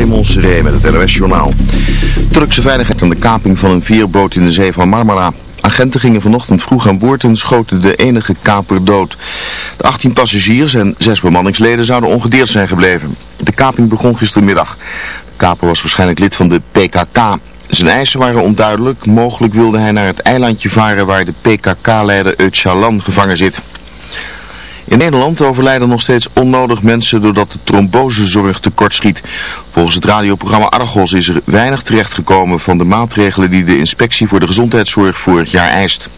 Raymond met het NOS Journaal. Turkse veiligheid aan de kaping van een veerboot in de zee van Marmara. Agenten gingen vanochtend vroeg aan boord en schoten de enige kaper dood. De 18 passagiers en 6 bemanningsleden zouden ongedeerd zijn gebleven. De kaping begon gistermiddag. De kaper was waarschijnlijk lid van de PKK. Zijn eisen waren onduidelijk. Mogelijk wilde hij naar het eilandje varen waar de PKK-leider Öcalan gevangen zit. In Nederland overlijden nog steeds onnodig mensen doordat de trombosezorg tekortschiet. Volgens het radioprogramma Argos is er weinig terechtgekomen van de maatregelen die de inspectie voor de gezondheidszorg vorig jaar eist.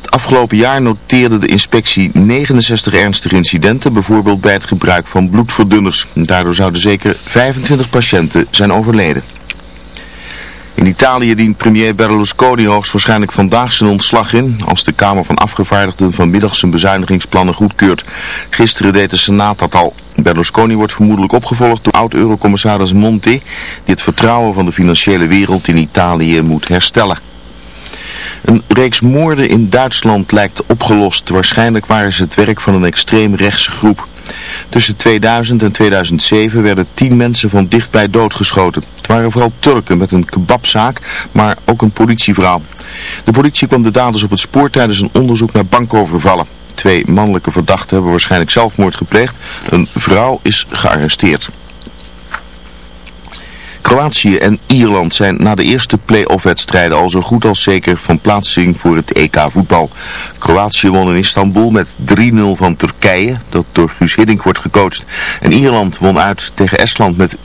Het afgelopen jaar noteerde de inspectie 69 ernstige incidenten, bijvoorbeeld bij het gebruik van bloedverdunners. Daardoor zouden zeker 25 patiënten zijn overleden. In Italië dient premier Berlusconi hoogstwaarschijnlijk vandaag zijn ontslag in, als de Kamer van Afgevaardigden vanmiddag zijn bezuinigingsplannen goedkeurt. Gisteren deed de Senaat dat al. Berlusconi wordt vermoedelijk opgevolgd door oud-eurocommissaris Monti, die het vertrouwen van de financiële wereld in Italië moet herstellen. Een reeks moorden in Duitsland lijkt opgelost. Waarschijnlijk waren ze het werk van een extreemrechtse groep. Tussen 2000 en 2007 werden tien mensen van dichtbij doodgeschoten. Het waren vooral Turken met een kebabzaak, maar ook een politievrouw. De politie kwam de daders op het spoor tijdens een onderzoek naar bankovervallen. Twee mannelijke verdachten hebben waarschijnlijk zelfmoord gepleegd. Een vrouw is gearresteerd. Kroatië en Ierland zijn na de eerste play-off wedstrijden al zo goed als zeker van plaatsing voor het EK voetbal. Kroatië won in Istanbul met 3-0 van Turkije, dat door Guus Hiddink wordt gecoacht. En Ierland won uit tegen Estland met 4-0.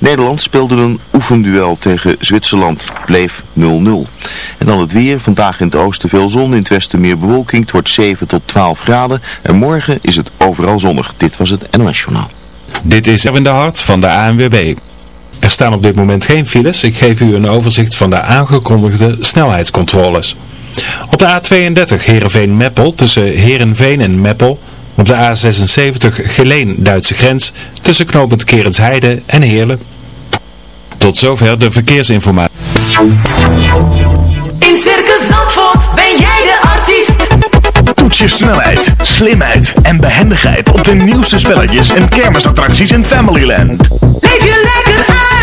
Nederland speelde een oefenduel tegen Zwitserland, bleef 0-0. En dan het weer, vandaag in het oosten veel zon, in het westen meer bewolking. Het wordt 7 tot 12 graden en morgen is het overal zonnig. Dit was het NOS Journaal. Dit is Erwin de Hart van de ANWB. Er staan op dit moment geen files. Ik geef u een overzicht van de aangekondigde snelheidscontroles. Op de A32 Heerenveen-Meppel tussen Heerenveen en Meppel. Op de A76 Geleen-Duitse grens tussen knooppunt Kerensheide en Heerlen. Tot zover de verkeersinformatie. In Circus Zandvoort ben jij de artiest. Toets je snelheid, slimheid en behendigheid op de nieuwste spelletjes en kermisattracties in Familyland. Leef je lekker uit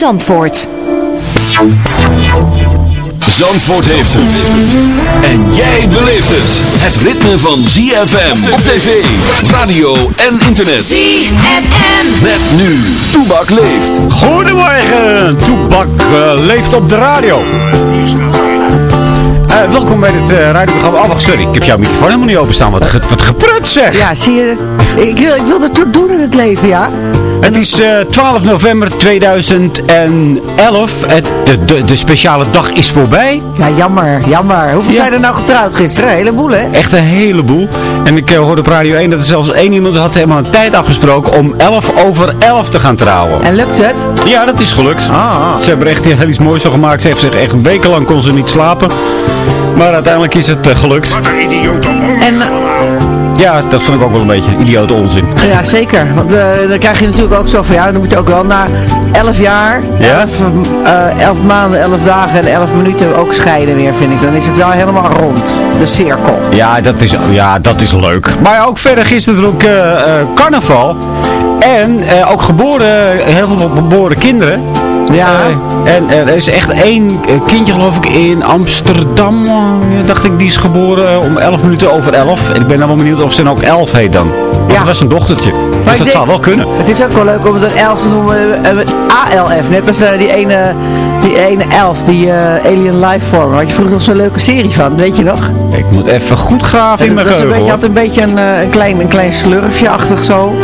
Zandvoort. Zandvoort heeft het. En jij beleeft het. Het ritme van ZFM op tv, radio en internet. ZFM. Met nu. Toebak leeft. Goedemorgen, Toebak eh, leeft op de radio. Eh, welkom bij het uh, radioprogramma. Oh, wacht, sorry, ik heb jouw microfoon helemaal niet openstaan. Wat, ge- wat geprut zeg! Ja, zie je. Ik, wil- ik wil er toe doen in het leven, ja. Het is eh, 12 november 2011. Het, de, de, de speciale dag is voorbij. Ja, jammer, jammer. Hoeveel Ja. zijn er nou getrouwd gisteren? Een heleboel, hè? Echt een heleboel. En ik eh, hoorde op Radio 1 dat er zelfs één iemand had helemaal een tijd afgesproken om 11 over 11 te gaan trouwen. En lukt het? Ja, dat is gelukt. Ah. Ze hebben er echt heel iets moois van gemaakt. Ze heeft zich echt wekenlang kon ze niet slapen. Maar uiteindelijk is het eh, gelukt. En, eh, Ja, dat vond ik ook wel een beetje idiote onzin. Ja, zeker. Want eh, dan krijg je natuurlijk ook zo van, ja, dan moet je ook wel na 11 jaar, Ja? 11, eh, 11 maanden, 11 dagen en 11 minuten ook scheiden weer, vind ik. Dan is het wel helemaal rond, de cirkel. Ja, dat is, ja, dat is leuk. Maar ook verder gisteren ook eh, carnaval. En ook geboren, heel veel geboren kinderen. Ja. Eh, en er is echt één eh, kindje geloof ik in Amsterdam, eh, dacht ik, die is geboren om 11 minuten over 11. En ik ben dan wel benieuwd of ze dan ook 11 heet dan. Want Ja. het was een dochtertje. Dus dat denk- zou wel kunnen. Het is ook wel leuk om het een 11 te noemen, eh, eh, ALF. Net als eh, die ene, die ene elf, die eh, Alien Lifeform. Had je vroeger nog zo'n leuke serie van, weet je nog? Ik moet even goed graven in mijn geheugen hoor. had een beetje een, eh, een, klein, een klein slurfje-achtig zo.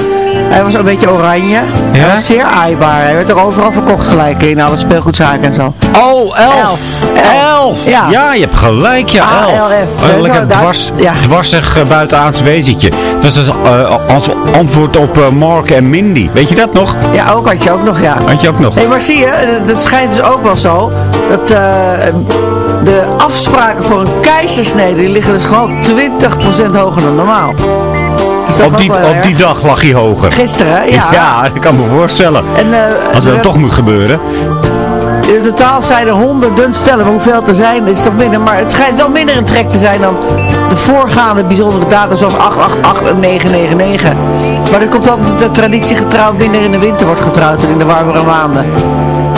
Hij was een beetje oranje. Hij was zeer aaibaar. Hij werd ook overal verkocht gelijk in alle speelgoedzaken en zo. Oh, elf. Elf. Elf. Ja. Ja. je hebt gelijk, ja, elf. ALF. Oh, lekker dwars, ja. dwarsig uh, buitenaards wezentje. Dat was dus, eh, als antwoord op eh, Mark en Mindy. Weet je dat nog? Ja, ook had je ook nog, ja. Had je ook nog? Hey, maar zie je, eh, dat schijnt dus ook wel zo, dat eh, de afspraken voor een keizersnede, die liggen dus gewoon 20% hoger dan normaal. Dat op, die, op die dag lag hij hoger. Gisteren, ja. Ja, ik kan me voorstellen. En, eh, Als er- dan toch moet gebeuren. In totaal zijn er honderden stellen, maar hoeveel er zijn, is toch minder. Maar het schijnt wel minder een trek te zijn dan de voorgaande bijzondere data, zoals 888 en 999. Maar dat komt ook omdat de traditie getrouwd minder in de winter wordt getrouwd dan in de warmere maanden.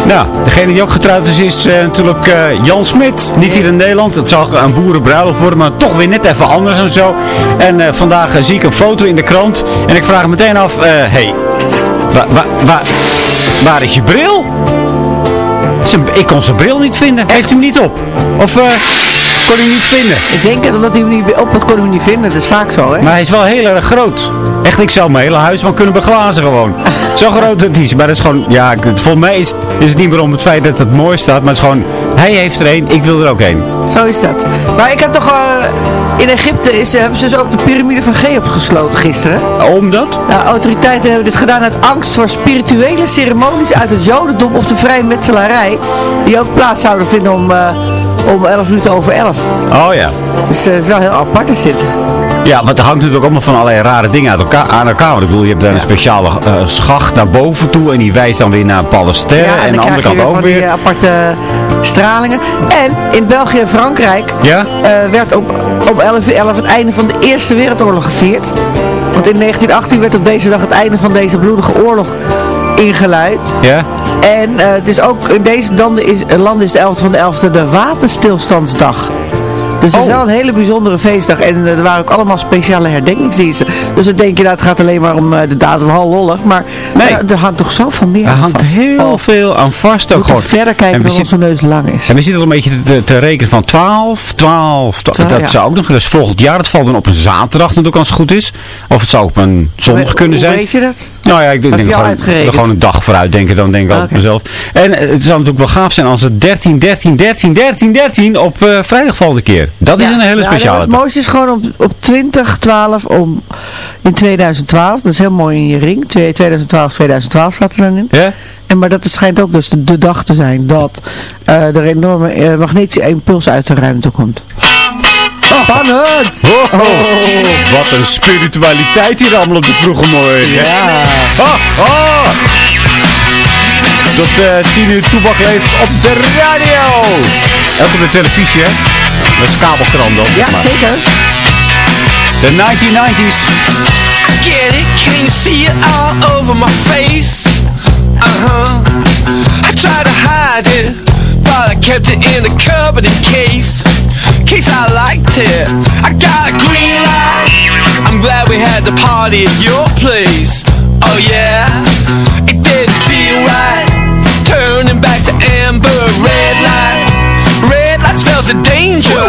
Nou, degene die ook getrouwd is, is eh, natuurlijk eh, Jan Smit. Niet hier in Nederland. Het zal een boerenbruiloft worden, maar toch weer net even anders en zo. En eh, vandaag zie ik een foto in de krant. En ik vraag me meteen af, hé, hey, wa, wa, wa- waar is je bril? Ik kon zijn bril niet vinden. Heeft hem niet op? Of kon hij niet vinden? Ik denk dat omdat hij hem niet op had, kon hij hem niet vinden. Dat is vaak zo, hè? Maar hij is wel heel erg groot. Echt, ik zou mijn hele huis wel kunnen beglazen gewoon. Zo groot het is. Maar dat is gewoon, ja, volgens mij is, is het niet meer om het feit dat het mooi staat. Maar het is gewoon, hij heeft er één, ik wil er ook één. Zo is dat. Maar ik had toch... eh, in Egypte is, hebben ze dus ook de piramide van Cheops gesloten gisteren. Omdat? Nou, autoriteiten hebben dit gedaan uit angst voor spirituele ceremonies uit het jodendom of de vrijmetselarij. Die ook plaats zouden vinden om, eh, om 11 minuten over 11. Oh ja. Dus het is wel heel apart is dit. Ja, want er hangt natuurlijk allemaal van allerlei rare dingen uit elkaar, aan elkaar. Want ik bedoel, je hebt daar een speciale eh, schacht naar boven toe. En die wijst dan weer naar sterren. en aan de andere kant ook die weer. eh, aparte stralingen. En in België en Frankrijk Ja? werd op, op 11 uur 11 het einde van de Eerste Wereldoorlog gevierd. Want in 1918 werd op deze dag het einde van deze bloedige oorlog ingeluid. Ja? En eh, het is ook in deze landen is, eh, landen is de 11 van de 11e de wapenstilstandsdag. Dus het is Oh. wel een hele bijzondere feestdag. En eh, er waren ook allemaal speciale herdenkingsdiensten. Dus dan denk je, nou, het gaat alleen maar om de datum hal lollig. Maar Nee. er hangt toch zoveel meer Er aan hangt vast. heel Oh, veel aan vast ook gewoon. verder kijken zitten- onze neus lang is. En we zitten al een beetje te, te rekenen van 12, 12, twa- Twaalf, dat ja. zou ook nog, dus volgend jaar, dat valt dan op een zaterdag natuurlijk als het goed is. Of het zou op een zondag Hoe- kunnen hoe zijn. weet je dat? Nou ja, ik denk gewoon, een dag vooruit denken, dan denk ik altijd mezelf. En eh, het zou natuurlijk wel gaaf zijn als het 13, 13, 13, 13, 13 op eh, vrijdag valt een keer. Dat is Ja, een hele ja, speciale Het dag. mooiste is gewoon op, op 20, 12 om, in 2012. Dat is heel mooi in je ring. Twee- 2012, 2012 staat er dan in. Ja? En, maar dat schijnt ook dus de, de dag te zijn dat eh, er enorme magnetische impuls uit de ruimte komt. Spannend! Oh, oh, wat een spiritualiteit hier allemaal op de vroege morgen. Ja. Oh, oh. Tot eh 10 uur toebak leeft op de radio. Ook op de televisie, hè? Is kabelkrant dan. Ja, maar. zeker. De 1990s. get it, can you see it all over my face? Uh-huh I tried to hide it But I kept it in the cupboard in case. Case I liked it. I got a green light. I'm glad we had the party at your place. Oh yeah. It didn't feel right. Turning back to amber Red light. Red light smells of danger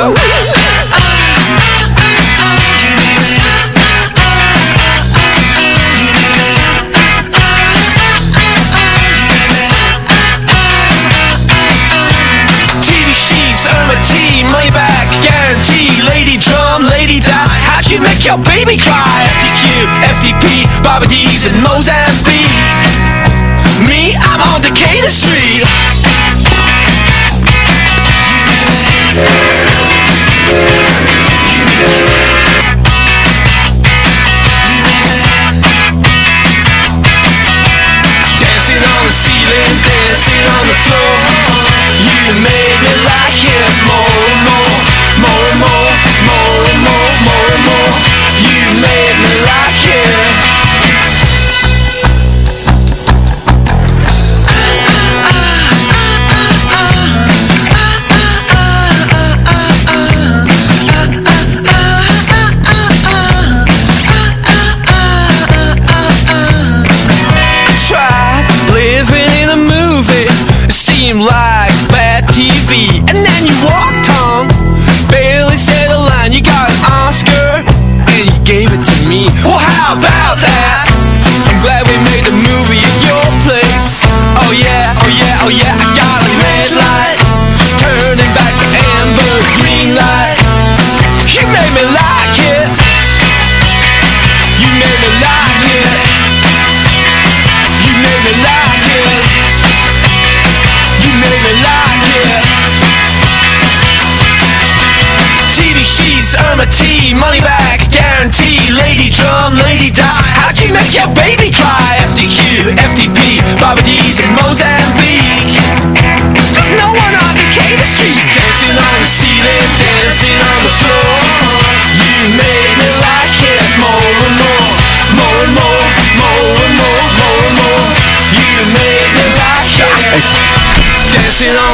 die How'd you make your baby cry?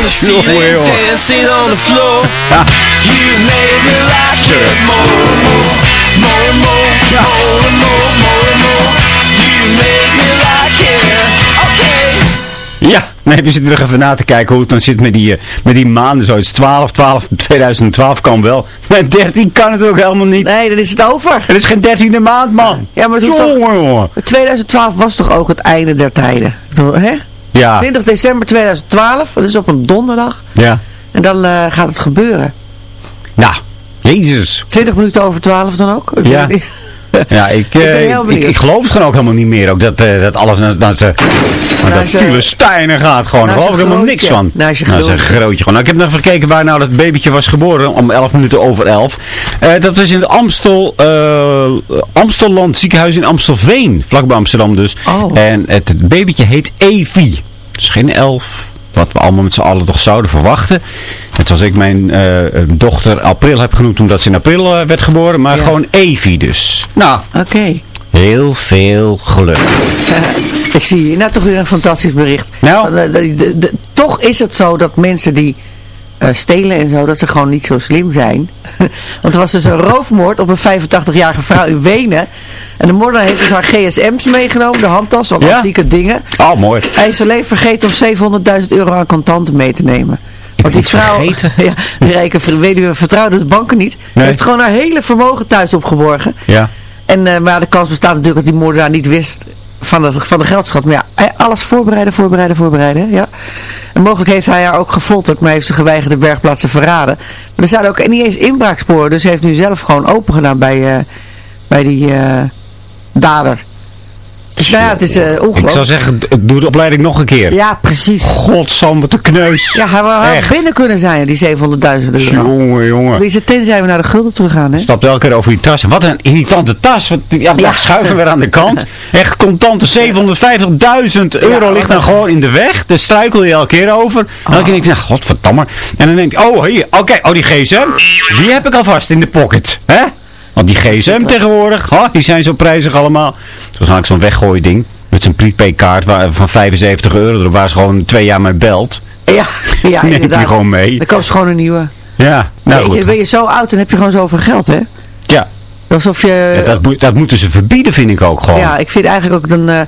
The ceiling, dancing on the floor. You made me like it more and more, more and more, more and more, more and more. You made me like it. Okay. Ja, heb je ze terug even na te kijken hoe het dan zit met die, eh, met die maanden. Zoiets 12, 12, 2012 kan wel. Maar 13 kan het ook helemaal niet. Nee, dan is het over. Het is geen dertiende maand, man. Ja, maar het is toch... Jongen, jongen. 2012 was toch ook het einde der tijden? Hè? Ja, 20 december 2012, dat is op een donderdag. ja. En dan eh, gaat het gebeuren. Nou, jezus. 20 minuten over 12 dan ook? Ik Ja. Ja, ik, eh, ik, ik geloof het gewoon ook helemaal niet meer. Ook dat, eh, dat alles naar, naar zijn naar dat Filistijnen gaat gewoon. Daar geloof ik helemaal niks van. Naar zijn grootje. grootje gewoon. Nou, ik heb nog even gekeken waar nou dat babytje was geboren. Om 11 minuten over 11. Eh, dat was in het Amstel, eh, Amstelland ziekenhuis in Amstelveen. Vlakbij Amsterdam dus. Oh. En het babytje heet Evi. Dus geen elf. Wat we allemaal met z'n allen toch zouden verwachten. Net zoals ik mijn eh, dochter April heb genoemd omdat ze in april eh, werd geboren. Maar Ja. gewoon Evi dus. Nou, Oké. heel veel geluk. ik zie nou toch weer een fantastisch bericht. Nou? Eh, de- de- de- toch is het zo dat mensen die eh, stelen en zo, dat ze gewoon niet zo slim zijn. Want er was dus een roofmoord op een 85-jarige vrouw in Wenen. En de moordenaar heeft dus haar gsm's meegenomen, de handtas, wat Ja? antieke dingen. Oh, mooi. Hij is alleen vergeten om 700.000 euro aan contanten mee te nemen. Want die vrouw, vergeten? ja, die rijke weduwe vertrouwde de banken niet. Nee. Heeft gewoon haar hele vermogen thuis opgeborgen. Ja. En, eh, maar de kans bestaat natuurlijk dat die moordenaar niet wist van de, van de geldschat. Maar ja, hij- alles voorbereiden, voorbereiden, voorbereiden. Ja. En mogelijk heeft hij haar ook gefolterd, maar heeft ze geweigerd de bergplaats verraden. Maar er zijn ook niet eens inbraaksporen, dus hij heeft nu zelf gewoon open gedaan bij, eh, bij die eh, dader. Dus ja, het is eh Ik ongelooflijk. zou zeggen, doe de opleiding nog een keer. Ja, precies. Godsamme te kneus. Ja, hij had Echt. binnen kunnen zijn, die 700.000 euro. Jongen, jongen. Tenminste, tenzij we naar de gulden terug gaan, hè? Stapt elke keer over die tas. Wat een irritante tas. Wat, ja, Ja. schuiven weer aan de kant. Echt contante 750.000 euro Ja, ligt dan gewoon in de weg. Daar struikel je elke keer over. En dan denk je, nou, godverdamme. En dan denk ik, oh, hier, oké, oh, die gsm. Die heb ik alvast in de pocket. Hè? Want die gsm tegenwoordig, ha, die zijn zo prijzig allemaal. Waarschijnlijk zo'n weggooien ding. Met zijn prepaid kaart van 75 euro. erop, Waar ze gewoon twee jaar mee belt. Ja, ja Neemt die inderdaad. gewoon mee. Dan koopt ze gewoon een nieuwe. Ja, nou goed. ben je zo oud en heb je gewoon zoveel geld, hè? Ja, Alsof je... Ja, dat, moet- dat moeten ze verbieden, vind ik ook gewoon. Ja, ik vind eigenlijk ook dan, eh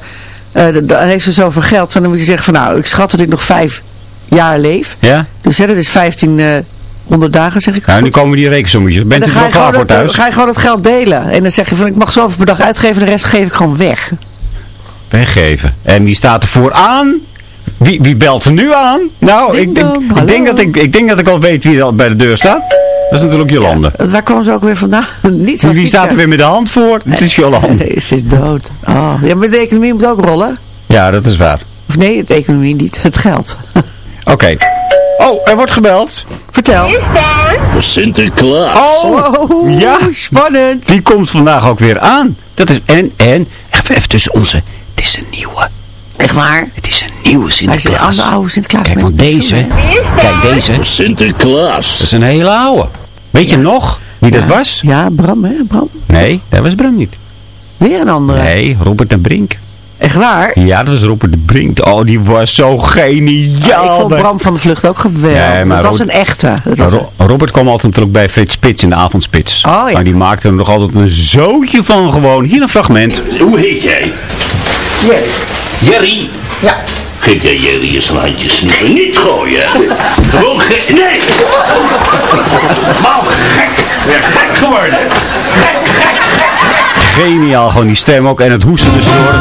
eh, dan- heeft ze zoveel geld. Dan moet je zeggen van nou, ik schat dat ik nog vijf jaar leef. Ja? Dus hè, dat is 1500 dagen, zeg ik. Nou, nu komen die rekensommetjes. En Bent u dan er wel je, klaar voor dat, thuis? ga je gewoon het geld delen. En dan zeg je van ik mag zoveel per dag uitgeven, de rest geef ik gewoon weg. Weggeven. En wie staat er vooraan? Wie, wie belt er nu aan? Nou, Ding ik, denk- ik, denk dat ik, ik denk dat ik al weet wie er al bij de deur staat. Dat is natuurlijk Jolande. Eh, Waar kwam ze ook weer vandaan? Niet Wie, wie staat er weer met de hand voor? Het is Jolande. Nee, ze is dood. Oh. Ja, maar de economie moet ook rollen. Ja, dat is waar. Of nee, de economie niet. Het geld. Oké. Oh, er wordt gebeld. Vertel. Sinterklaas. Oh, ja. spannend. Die komt vandaag ook weer aan. Dat is, en, en, even, even tussen onze. Het is een nieuwe. Echt waar? Het is een nieuwe Hij is Sinterklaas. andere oude Sinterklaas. Kijk, want deze, kijk deze. Dat Sinterklaas. is een hele oude. Weet je nog wie dat was? Ja, Bram, hè? Bram. Nee, dat was Bram niet. Weer een andere. Nee, Robert de Brink. Echt waar? Ja, dat was Robert de Brink. Oh, die was zo geniaal. ik vond Bram van de Vlucht ook geweldig. Nee, maar dat was een echte. Dat was Ro- Robert kwam altijd natuurlijk bij Frits Spits in de avondspits. Oh, ja. Maar die maakte er nog altijd een zootje van gewoon. Hier een fragment. Hoe heet jij? Jerry. Ja. Kijk, jij jullie eens een handje snoepen. Niet gooien. Gewoon gek. Nee! Man, gek. Weer gek geworden. Gek, gek, gek. Geniaal, gewoon die stem ook en het hoesten tussendoor.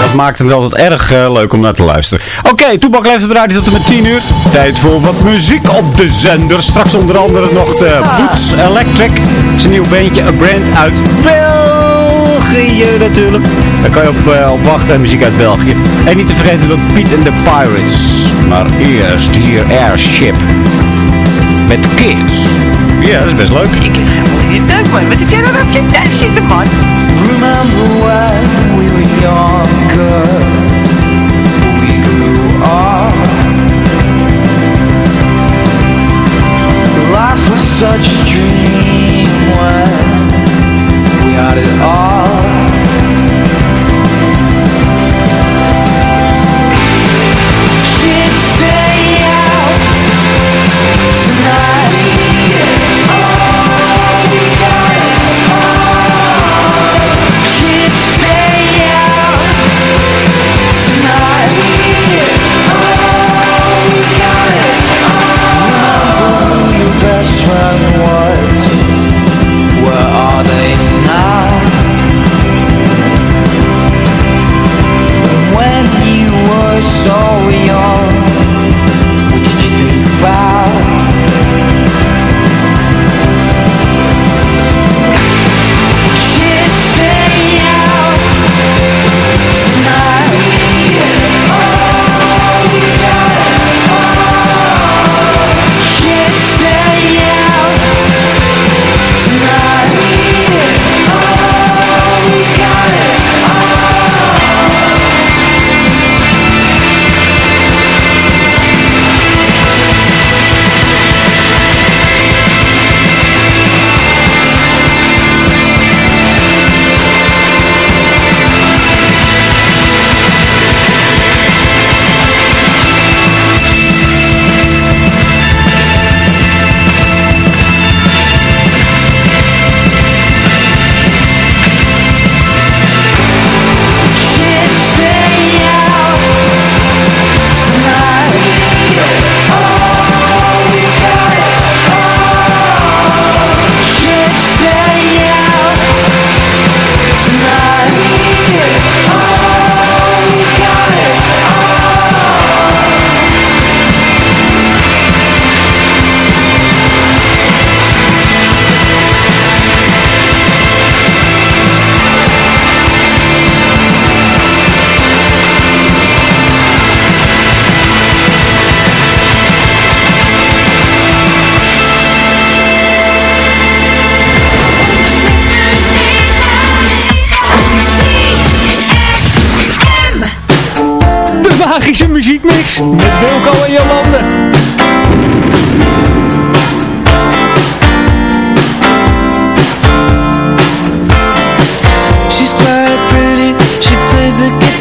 Dat maakt het altijd erg eh, leuk om naar te luisteren. Oké, Toebak leeft op de radio tot en met 10 uur. Tijd voor wat muziek op de zender. Straks onder andere nog de Boots Electric. Zijn nieuw bandje, A Brand uit België natuurlijk. Daar kan je op, eh, op wachten, muziek uit België. En niet te vergeten de Piet and the Pirates. Maar eerst hier Airship. Met Kids. Ja, dat is best leuk. Ik lig helemaal in de duik, man. Heb jij nou op je duik zitten, man? Remember when we were younger Such a dream when We had it all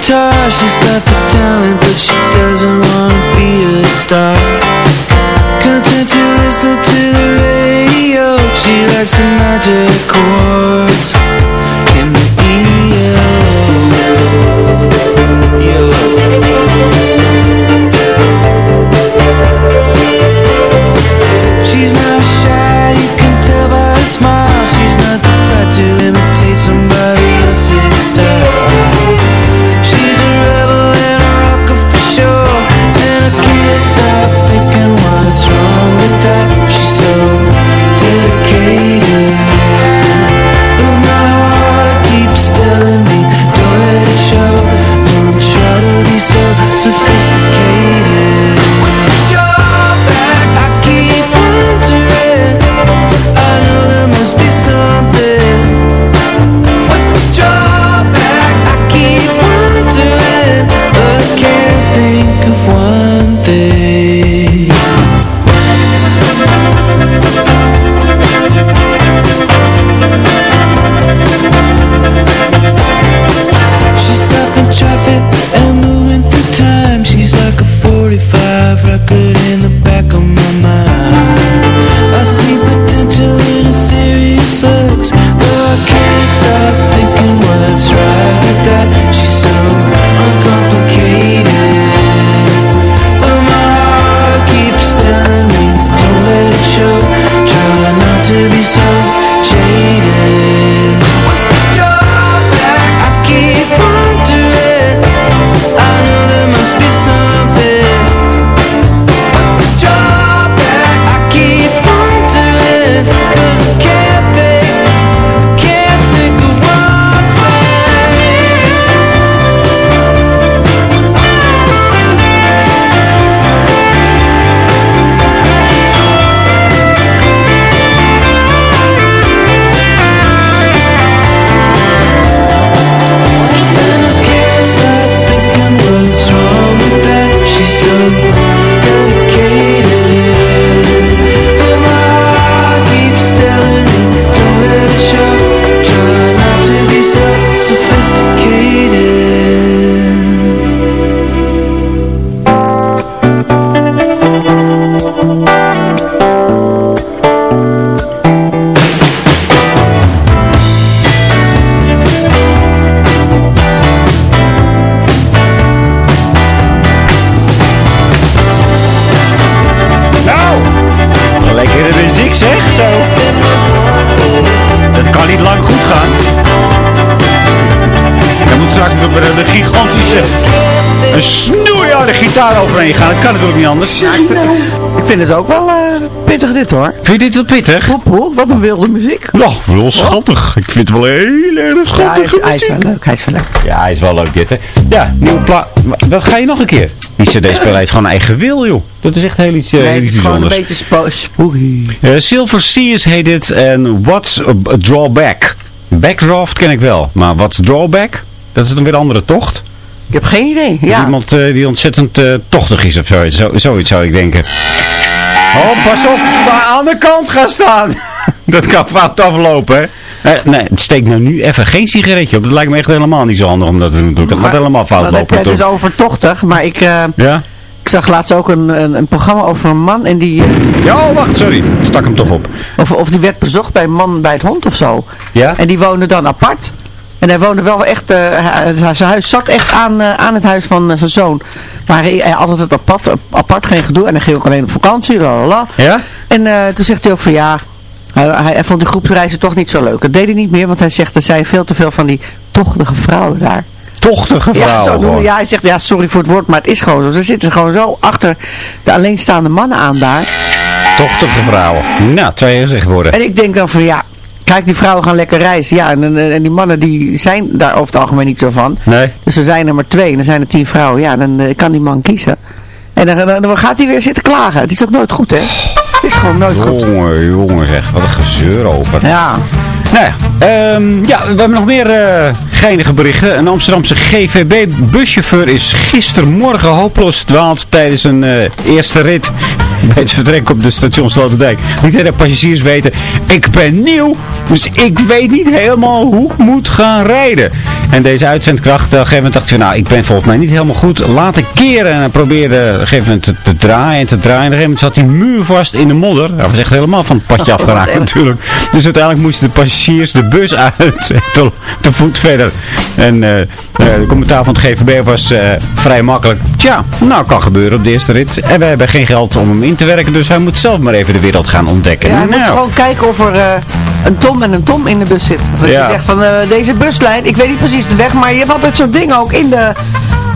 guitar She's got the talent, but she doesn't wanna be a star. Content to listen to the radio. She likes the magic chords kan natuurlijk niet anders. Ja, ik, vind, ik vind het ook wel eh, pittig dit hoor. Vind je dit wel pittig? Wat een wilde muziek. Ja, wel schattig. Ik vind het wel heel erg Ja, hij, is, schattig. hij is wel leuk, hij is wel leuk. Ja, hij is wel leuk dit, hè. Ja, nieuwe plaat. Dat ga je nog een keer. Die cd-speler heeft gewoon eigen wil, joh. Dat is echt heel iets, eh, Nee, heel het is gewoon een bijzonders. beetje spo- spooky. Eh, Silver Seas heet dit en What's a, a Drawback? Backdraft ken ik wel, maar What's Drawback? Dat is dan weer een andere tocht. Ik heb geen idee. Dat is Ja. Iemand eh, die ontzettend eh, tochtig is of zoiets, zo, zoiets zou ik denken. Oh, pas op, sta aan de kant gaan staan. dat kan fout aflopen, hè. Eh, nee, steek nou nu even geen sigaretje op. Dat lijkt me echt helemaal niet zo handig om dat te doen. Dat gaat helemaal fout heb lopen. jij dus toch? overtochtig, maar ik, Ja? ik zag laatst ook een, een, een programma over een man en die, Ja, oh, wacht, sorry. Stak hem toch op. of, of die werd bezocht bij een man bij het hond of zo. Ja? En die woonde dan apart. En hij woonde wel echt, eh, zijn huis zat echt aan, eh, aan het huis van eh, zijn zoon. Maar hij, het apart, apart, geen gedoe. En hij ging ook alleen op vakantie, lalala. Ja? En toen zegt hij ook van ja, hij, hij, vond die groepsreizen toch niet zo leuk. Dat deed hij niet meer, want hij zegt er zijn veel te veel van die tochtige vrouwen daar. Tochtige Ja, vrouwen zo ja, hij zegt ja, sorry voor het woord, maar het is gewoon zo. Ze zitten gewoon zo achter de alleenstaande mannen aan daar. Tochtige vrouwen. Nou, je gezegd worden. En ik denk dan van ja, kijk die vrouwen gaan lekker reizen. Ja, en, en, die mannen die zijn daar over het algemeen niet zo van. Nee. Dus er zijn er maar twee en er zijn er tien vrouwen. Ja, dan eh, kan die man kiezen. En dan, dan, gaat hij weer zitten klagen. Het is ook nooit goed, hè? Het is gewoon nooit goed. Jongen, jongen zeg, wat een gezeur over. Ja. Nou ja, ehm, ja, we hebben nog meer eh geinige berichten. Een Amsterdamse GVB-buschauffeur is gistermorgen hopeloos dwaald tijdens een eh, eerste rit bij het vertrek op de station Sloterdijk. Liet hij de passagiers weten, ik ben nieuw, dus ik weet niet helemaal hoe ik moet gaan rijden. En deze uitzendkracht, op een gegeven moment dacht van, nou, ik ben volgens mij niet helemaal goed, laat ik keren. En hij probeerde op een gegeven moment te, te draaien en te draaien. En op een gegeven moment zat hij muurvast in de modder. Hij was echt helemaal van het padje afgeraakt natuurlijk. Dus uiteindelijk moesten de passagiers de bus uit te, te voet verder. En eh, eh, de commentaar van het GVB was eh, vrij makkelijk. Tja, nou kan gebeuren op de eerste rit. En we hebben geen geld om hem in te werken, dus hij moet zelf maar even de wereld gaan ontdekken. Ja, hij nou, moet gewoon kijken of er eh, een Tom en een Tom in de bus zit. Dat Ja. je zegt van eh, deze buslijn, ik weet niet precies de weg, maar je hebt altijd zo'n ding ook in de,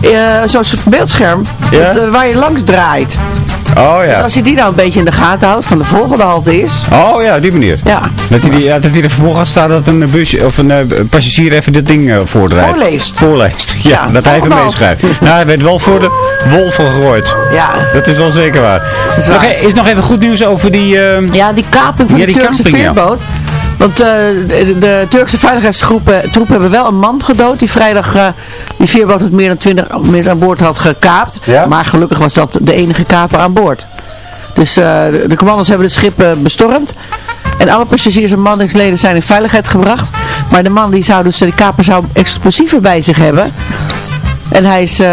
eh, zo'n beeldscherm, Ja? dat, waar je langs draait. Oh Dus ja. als je die nou een beetje in de gaten houdt van de volgende halte is, Oh ja, die manier. ja, Dat hij, die, ja, dat hij er vervolgens staat dat een bus of een eh, passagier even dit ding eh, voordraait. Voorleest. Voorleest. Ja, Ja, dat hij even meeschrijft. nou, hij werd wel voor de wolven gegooid. ja. Dat is wel zeker waar. is Nog waar. e- is nog even goed nieuws over die... eh, Ja, die kaping van Ja, de die Turkse kaping, ja. Want eh, de, de Turkse veiligheidsgroepen troepen hebben wel een man gedood die vrijdag eh, die veerboot met meer dan 20 mensen aan boord had gekaapt. Ja? Maar gelukkig was dat de enige kaper aan boord. Dus eh, de, de commando's hebben het schip bestormd. En alle passagiers en manningsleden zijn in veiligheid gebracht. Maar de man die zou dus, de kaper zou explosieven bij zich hebben. En hij is, eh,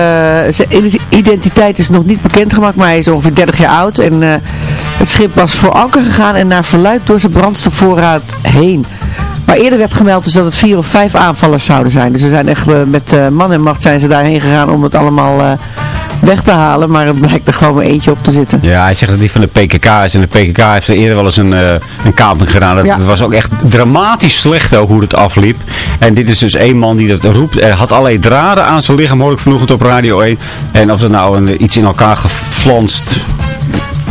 zijn identiteit is nog niet bekendgemaakt, maar hij is ongeveer 30 jaar oud. En eh, het schip was voor anker gegaan en naar verluid door zijn brandstofvoorraad heen. Maar eerder werd gemeld dus dat het vier of vijf aanvallers zouden zijn. Dus ze zijn echt eh, met man en macht zijn ze daarheen gegaan om het allemaal weg te halen. Maar het blijkt er gewoon maar eentje op te zitten. Ja, hij zegt dat hij van de PKK is. En de PKK heeft er eerder wel eens een, eh, een kaping gedaan. Dat, Ja. Was ook echt dramatisch slecht ook hoe het afliep. En dit is dus één man die dat roept. Er had allerlei draden aan zijn lichaam, hoor ik vanochtend op Radio 1. En of er nou een, iets in elkaar geflanst...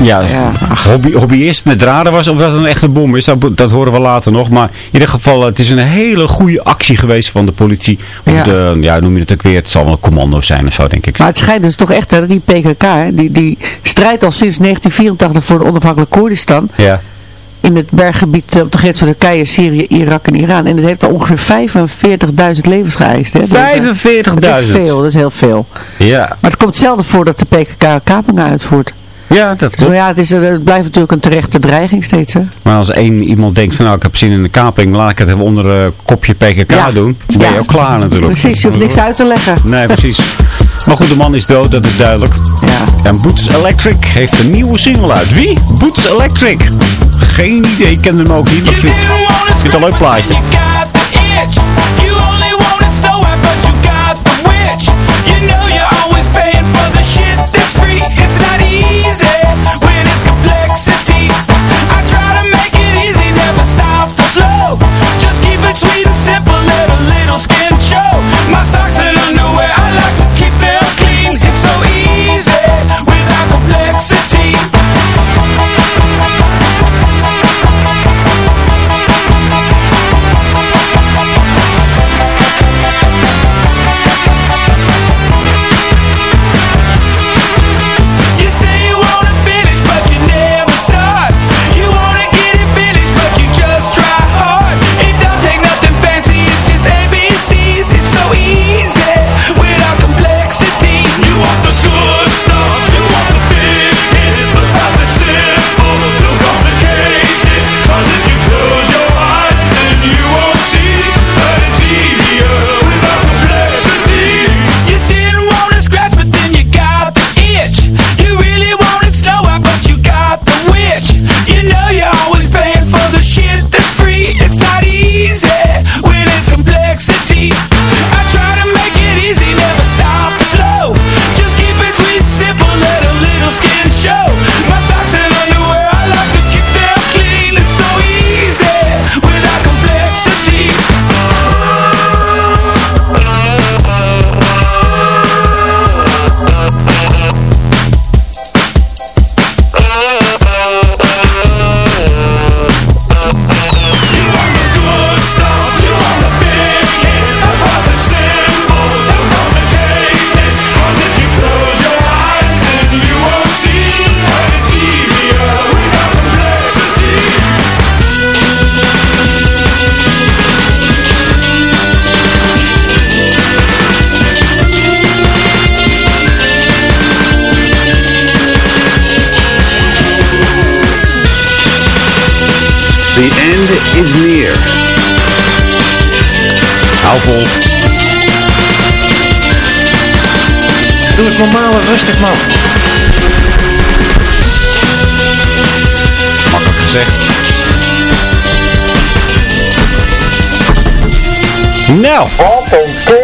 Ja, Ja. hobby, hobbyist met draden was of dat het een echte bom is, dat, dat horen we later nog. Maar in ieder geval, het is een hele goede actie geweest van de politie. Of Ja. de, ja, noem je het ook weer, het zal wel een commando zijn of zo, denk ik. Maar het schijnt dus toch echt hè, dat die PKK, hè, die, die strijdt al sinds 1984 voor de onafhankelijk Koerdistan. Ja. in het berggebied eh, op de grens van Turkije, Syrië, Irak en Iran. En het heeft al ongeveer 45.000 levens geëist. Hè? Dus, eh, 45.000? Dat is veel, dat is heel veel. Ja, Maar het komt zelden voor dat de PKK kapingen uitvoert. Ja dat klopt. maar ja, het, is, eh, het blijft natuurlijk een terechte dreiging steeds. Hè? Maar als één iemand denkt van nou ik heb zin in een kaping, laat ik het even onder een kopje PKK Ja. doen. Dan ben je Ja. ook klaar natuurlijk. Precies, je hoeft niks uit te leggen. Nee, precies. Maar goed, de man is dood, dat is duidelijk. Ja. En Boots Electric heeft een nieuwe single uit. Wie? Boots Electric. Geen idee, ik ken hem ook niet. Maar ik vind, ik vind het een leuk plaatje.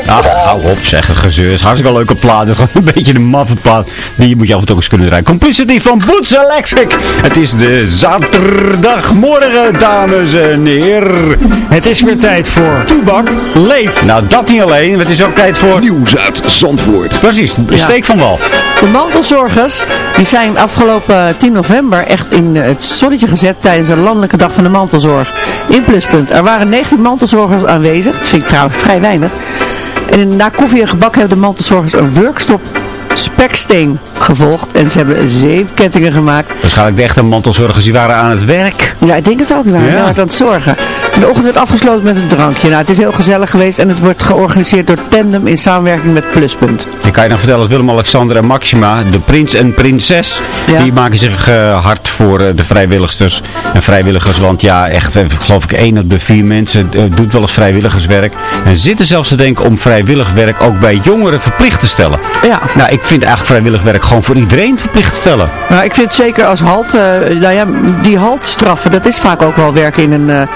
Ach, hou op zeggen, gezeur. Is hartstikke leuke plaat. Gewoon een beetje een maffe plaat. Die moet je af en toe eens kunnen draaien. Complicity van Boots Electric. Het is de zaterdagmorgen, dames en heren. Het is weer tijd voor Toebak leeft. Nou, dat niet alleen. Het is ook tijd voor... Nieuws uit Zandvoort. Precies, de steek van wal. De mantelzorgers die zijn afgelopen 10 november echt in het zonnetje gezet tijdens de landelijke dag van de mantelzorg. In Pluspunt. Er waren 19 mantelzorgers aanwezig. Dat vind ik trouwens vrij weinig. En na koffie en gebak hebben de mantelzorgers een workshop speksteen gevolgd. En ze hebben zeven kettingen gemaakt. Waarschijnlijk de echte mantelzorgers die waren aan het werk. Ja, ik denk het ook. Die waren Ja. aan het zorgen. De ochtend werd afgesloten met een drankje. Nou, het is heel gezellig geweest en het wordt georganiseerd door Tandem in samenwerking met Pluspunt. Ik kan je nog vertellen dat Willem-Alexander en Maxima, de prins en prinses, Ja. die maken zich eh, hard voor eh, de vrijwilligers en vrijwilligers. Want ja, echt, eh, geloof ik, één op de vier mensen doet wel eens vrijwilligerswerk. En zitten zelfs te denken om vrijwillig werk ook bij jongeren verplicht te stellen. Ja. Nou, ik vind eigenlijk vrijwillig werk gewoon voor iedereen verplicht te stellen. Nou, ik vind zeker als halt, nou ja, die haltstraffen, dat is vaak ook wel werken in een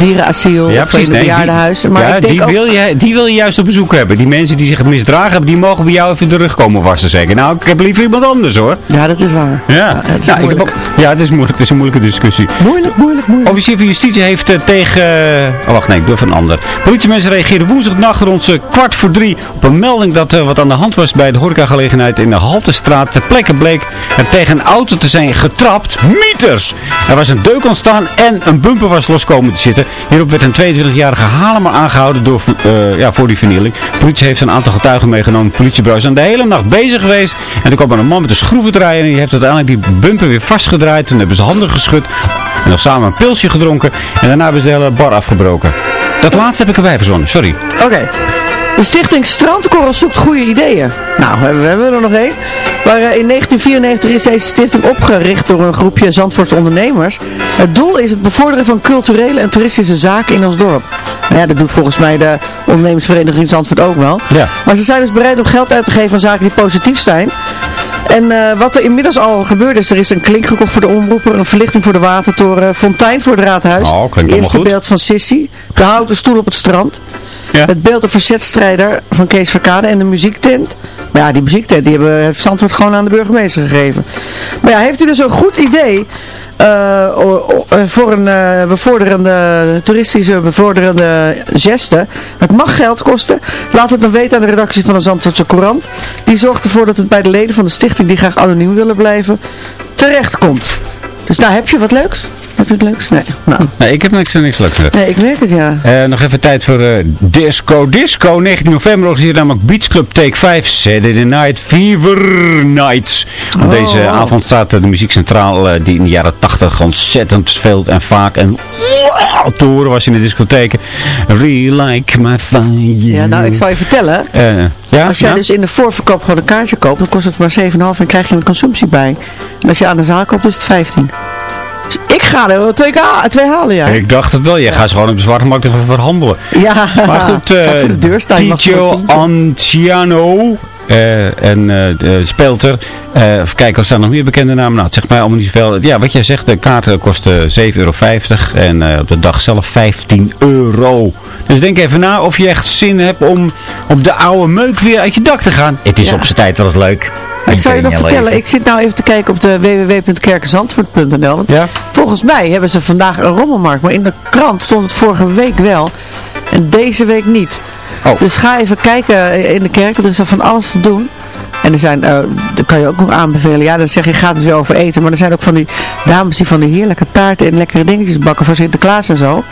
eh, dierenasiel of in een nee, bejaardenhuis. die, Maar ja, ik denk die, ook, wil je, die wil je juist op bezoek hebben. Die mensen die zich misdragen hebben, die mogen bij jou even de rug komen wassen zeggen. Nou, ik heb liever iemand anders hoor. Ja, dat is waar. Ja, het is nou, ik heb moeilijk. ook- ja het is moeilijk. Het is een moeilijke discussie. Moeilijk, moeilijk, moeilijk. Officier van Justitie heeft eh, tegen... eh, oh, wacht, nee, ik doe even een ander. Politiemensen reageerden woensdagnacht rond eh, kwart voor drie op een melding dat er wat aan de hand was bij de horecagelegenheid in de Haltestraat. Ter plekke bleek er tegen een auto te zijn getrapt. Mieters! Er was een deuk ontstaan en een bumper was los komen te zitten. Hierop werd een 22-jarige Halemer aangehouden door, eh, ja, voor die vernieling. De politie heeft een aantal getuigen meegenomen. Het politiebureau is aan de hele nacht bezig geweest. En er kwam een man met een schroevendraaier en die heeft uiteindelijk die bumper weer vastgedraaid. Toen hebben ze handen geschud. En nog samen een pilsje gedronken. En daarna hebben ze de hele bar afgebroken. Dat laatste heb ik erbij verzonnen, sorry. Oké. De stichting Strandkorrel zoekt goede ideeën. Nou, we hebben we hebben er nog één. Maar eh, in 1994 is deze stichting opgericht door een groepje Zandvoortse ondernemers. Het doel is het bevorderen van culturele en toeristische zaken in ons dorp. Nou ja, dat doet volgens mij de ondernemersvereniging Zandvoort ook wel. Ja. Maar ze zijn dus bereid om geld uit te geven aan zaken die positief zijn. En eh, wat er inmiddels al gebeurd is, er is een klink gekocht voor de omroeper, een verlichting voor de watertoren, fontein voor het raadhuis. Oh, Eerste goed. beeld van Sissy, de houten stoel op het strand. Het beeld de verzetstrijder van Kees Verkade en de muziektent. Maar ja, die muziektent die hebben, heeft Zandvoort gewoon aan de burgemeester gegeven. Maar ja, heeft u dus een goed idee eh, eh, voor een eh, bevorderende, toeristische bevorderende geste? Het mag geld kosten. Laat het dan weten aan de redactie van de Zandvoortse Courant. Die zorgt ervoor dat het bij de leden van de stichting die graag anoniem willen blijven, terecht komt. Dus nou, heb je wat leuks? Je leuks? Nee. Nou, Nee, ik heb niks, niks leuks nee, ik merk het ja. Eh, nog even tijd voor eh, Disco Disco. 19 november organiseert namelijk Beach Club Take 5 Saturday Night Fever Nights. Op Oh. deze avond staat eh, de muziek centraal eh, die in de jaren 80 ontzettend veel en vaak en wow, te horen was in de discotheken. Really like my fire. Ja, nou, ik zal je vertellen. Ja, Als jij ja? dus in de voorverkoop gewoon een kaartje koopt, dan kost het maar 7,5 en krijg je een consumptie bij. En als je aan de zaal koopt, is het 15. Ik ga er wel twee, twee halen, ja. Ik dacht het wel. Jij gaat ze gewoon op de zwarte markt even verhandelen. Ja, Maar goed, eh voor de deur staan, Tito. Anciano eh, en de speelt er. Eh, even kijken, er staan nog meer bekende namen. Nou, het zegt mij allemaal niet zoveel. Ja, wat jij zegt, de kaarten kosten 7,50 euro. En op de dag zelf 15 euro. Dus denk even na of je echt zin hebt om op de oude meuk weer uit je dak te gaan. Het is Ja. op zijn tijd wel eens leuk. Ik zou je nog vertellen, leven. ik zit nou even te kijken op de www.kerkenzandvoort.nl. Want Ja? volgens mij hebben ze vandaag een rommelmarkt, maar in de krant stond het vorige week wel. En deze week niet. Oh. Dus ga even kijken in de kerk, er is er van alles te doen. En er zijn, eh dat kan je ook nog aanbevelen, ja dan zeg je gaat het weer over eten. Maar er zijn ook van die dames die van die heerlijke taarten en lekkere dingetjes bakken voor Sinterklaas en zo.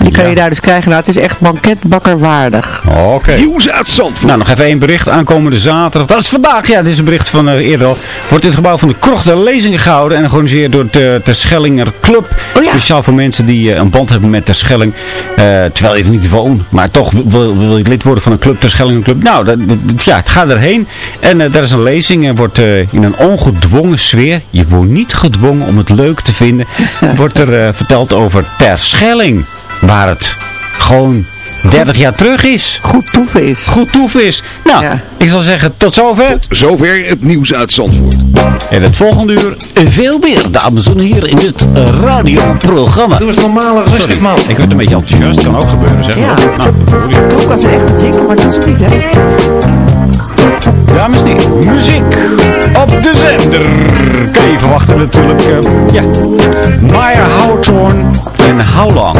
Die kan je daar dus krijgen. Nou, het is echt banketbakkerwaardig. Oké. Nieuws uit Zandvoort. Nou, nog even één bericht. Aankomende zaterdag. Dat is vandaag. Ja, dit is een bericht van uh, eerder al. Wordt in het gebouw van de Krocht de lezingen gehouden. En georganiseerd door de Terschellinger Club. Oh ja. Speciaal voor mensen die uh, een band hebben met Terschelling. Uh, terwijl je er niet woont. Maar toch wil, wil je lid worden van een club, Terschellinger Club. Nou, dat, dat, ja, ga erheen. En uh, daar is een lezing. En wordt in een ongedwongen sfeer. Je wordt niet gedwongen om het leuk te vinden. wordt er verteld over Terschelling. Waar het gewoon 30 jaar terug is. Goed toeven is. Goed toeven is. Nou, ja. ik zal zeggen tot zover. Tot zover het nieuws uit Zandvoort. En het volgende uur veel meer, dames en heren, in dit radioprogramma. Doe eens normale rustig man. Ik werd een beetje enthousiast, kan ook gebeuren zeg. Ja. Nou, het klonk als een echte jingle, maar dat is niet hè. Dames en heren, muziek op de zender. Kan je verwachten natuurlijk. Uh, ja. Maya Hawthorne en How Long.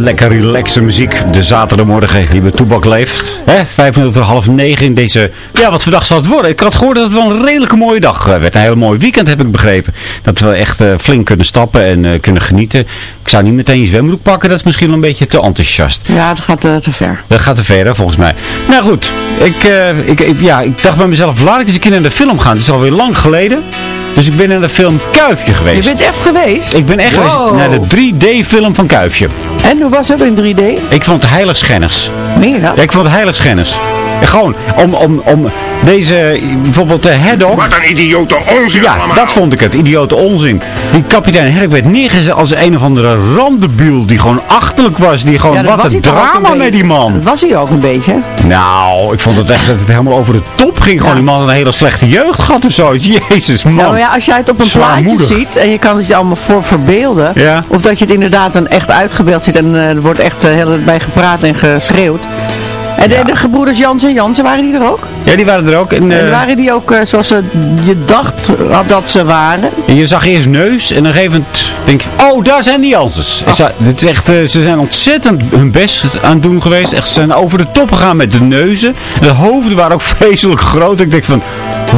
Lekker relaxe muziek. De zaterdagmorgen die bij Toebak leeft. Hè? Vijf minuten voor half negen in deze... Ja, wat voor dag zal het worden? Ik had gehoord dat het wel een redelijke mooie dag eh, werd. Een heel mooi weekend heb ik begrepen. Dat we echt eh, flink kunnen stappen en eh, kunnen genieten. Ik zou niet meteen je zwembroek pakken. Dat is misschien wel een beetje te enthousiast. Ja, het gaat te ver. Dat gaat te ver, hè, volgens mij. Nou goed, ik, ik, ik- ja, ik dacht bij mezelf, laat ik eens een keer naar de film gaan. Het is alweer lang geleden. Dus ik ben naar de film Kuifje geweest. Je bent echt geweest? Ik ben echt Wow. geweest naar de 3D-film van Kuifje. En hoe was het in 3D? Ik vond het heiligschennis. Meer Ja, ik vond het heiligschennis. Gewoon om, om, om deze, bijvoorbeeld de Haddock. Wat een idiote onzin Ja, allemaal. dat vond ik het. Idiote onzin. Die kapitein Herk werd neergezet als een of andere randebiel die gewoon achterlijk was. Die gewoon, Ja, wat een drama een met die man. Dat was hij ook een beetje. Nou, ik vond het echt dat het helemaal over de top ging. Gewoon die man had een hele slechte jeugd gehad of zo. Jezus, man. Nou ja, als jij het op een plaatje ziet en je kan het je allemaal voor verbeelden. Ja. Of dat je het inderdaad dan echt uitgebeeld ziet en eh, er wordt echt hele tijd bij gepraat en geschreeuwd. En de, de gebroeders Jansen en Jansen, waren die er ook? Ja, die waren er ook. En, En eh, waren die ook eh, zoals ze, je dacht had dat ze waren? En je zag eerst neus en een gegeven moment denk je, oh, daar zijn die Ze, dit is echt, eh, ze zijn ontzettend hun best aan het doen geweest. Echt, ze zijn over de top gegaan met de neuzen. De hoofden waren ook vreselijk groot. Ik denk van,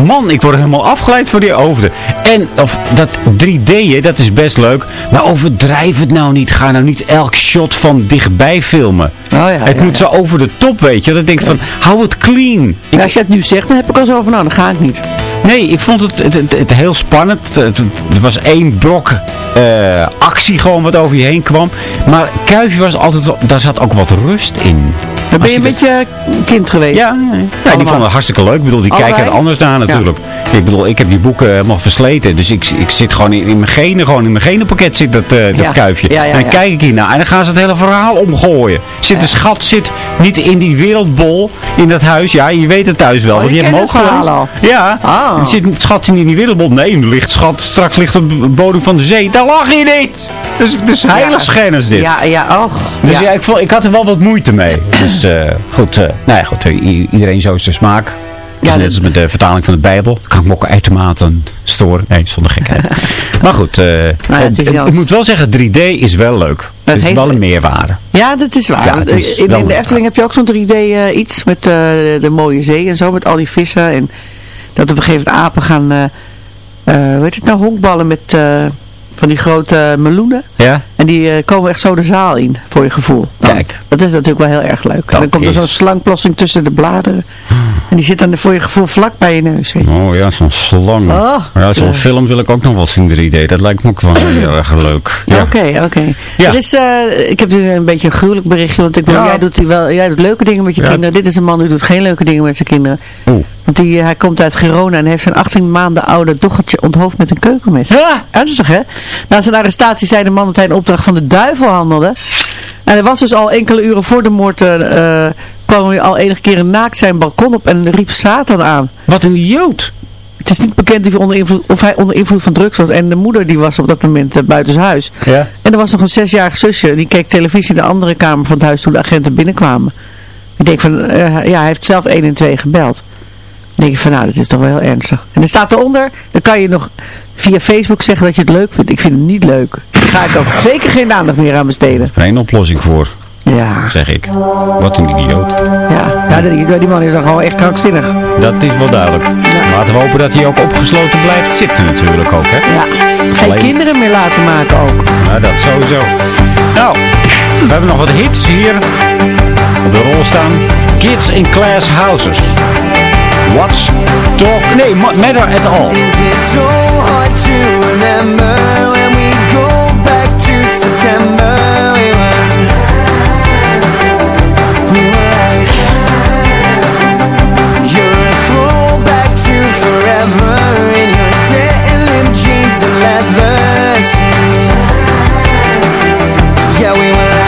man, ik word helemaal afgeleid voor die hoofden. En of, dat 3D'en, dat is best leuk. Maar overdrijf het nou niet. Ga nou niet elk shot van dichtbij filmen. Oh ja, het ja, moet zo over de top, weet je. Dat ik denk van, hou het clean. Ja, als je het nu zegt, dan heb ik al zo van, nou, dan ga ik niet. Nee, ik vond het, het, het, het heel spannend. Er was één blok eh, actie gewoon wat over je heen kwam. Maar Kuifje was altijd, wel- daar zat ook wat rust in. Dan ben je je met je kind geweest? Ja, ja die vonden het hartstikke leuk. Ik bedoel, die Allebei? kijken er anders naar natuurlijk. Ik bedoel, ik heb die boeken helemaal versleten. Dus ik, ik zit gewoon in, in mijn genen, gewoon in mijn genenpakket zit dat, eh, dat kuifje. En dan kijk ik hiernaar en dan gaan ze het hele verhaal omgooien. Zit de schat zit niet in die wereldbol, in dat huis. Ja, je weet het thuis wel. Oh, want je hebt hem ook gelezen. Ja, Ah. en zit het schat niet in die wereldbol. Nee, ligt schat, straks ligt op de bodem van de zee. Daar lag je niet. Dus is heiligschennis dit. Ja, ja, och. Dus ja. ja, ik, vond, ik had er wel wat moeite mee. Dus eh, goed, eh, nou ja, goed, iedereen zo is de smaak. Ja, net dat- als met de vertaling van de Bijbel. Kan ik me ook uitermate storen. Nee, zonder gekheid. maar goed, eh, Nou het is ik moet wel zeggen, 3D is wel leuk. Het is heeft- wel een meerwaarde. Ja, dat is waar. Ja, het is in, de Efteling heb je ook zo'n 3D eh, iets met de mooie zee en zo, met al die vissen. En dat op een gegeven moment apen gaan, hoe heet het nou, honkballen met van die grote meloenen. Ja? En die eh, komen echt zo de zaal in, voor je gevoel. Dan. Kijk. Dat is natuurlijk wel heel erg leuk. En dan komt er zo'n slangplossing tussen de bladeren. En die zit dan voor je gevoel vlak bij je neus. Oh ja, zo'n slang. Oh, ja, zo'n ja. film wil ik ook nog wel zien 3D. Dat lijkt me ook wel heel erg leuk. Ja. Oké, oké. Ja. Is, eh, ik heb nu een beetje een gruwelijk berichtje, want ik bedoel, jij, doet wel, jij doet leuke dingen met je kinderen. Dit is een man die doet geen leuke dingen met zijn kinderen. Oeh. Want die, eh, hij komt uit Girona en heeft zijn 18 maanden oude dochtertje onthoofd met een keukenmes. Ja. Ernstig hè? Na zijn arrestatie zei de man dat hij een opdracht van de duivel handelde. En hij was dus al enkele uren voor de moord, eh, eh, kwam hij al enige keren naakt zijn balkon op en riep Satan aan. Wat een idioot. Het is niet bekend of hij onder invloed, of hij onder invloed van drugs was. En de moeder die was op dat moment uh, buitenshuis. Ja. En er was nog een zesjarig zusje. Die keek televisie in de andere kamer van het huis toen de agenten binnenkwamen. Ik denk van, uh, ja, hij heeft zelf 1 en 2 gebeld. Dan denk ik van, nou, dat is toch wel heel ernstig. En er staat eronder, dan kan je nog via Facebook zeggen dat je het leuk vindt. Ik vind het niet leuk. Daar ga ik ook zeker geen aandacht meer aan besteden. Er is geen oplossing voor, Ja, zeg ik. Wat een idioot. ja. ja die, die man is dan gewoon echt krankzinnig. Dat is wel duidelijk. Laten we hopen dat hij ook opgesloten blijft zitten natuurlijk ook, hè? Ja, geen Alleen- kinderen meer laten maken ook. Nou, dat sowieso. Nou, we hebben nog wat hits hier op de rol staan. Kids in Class Houses. What's Talk... Nee, ma- Matter at All. Is it so hard to remember September? We were, we were you're a throwback to forever in your denim jeans and leathers. Yeah, we were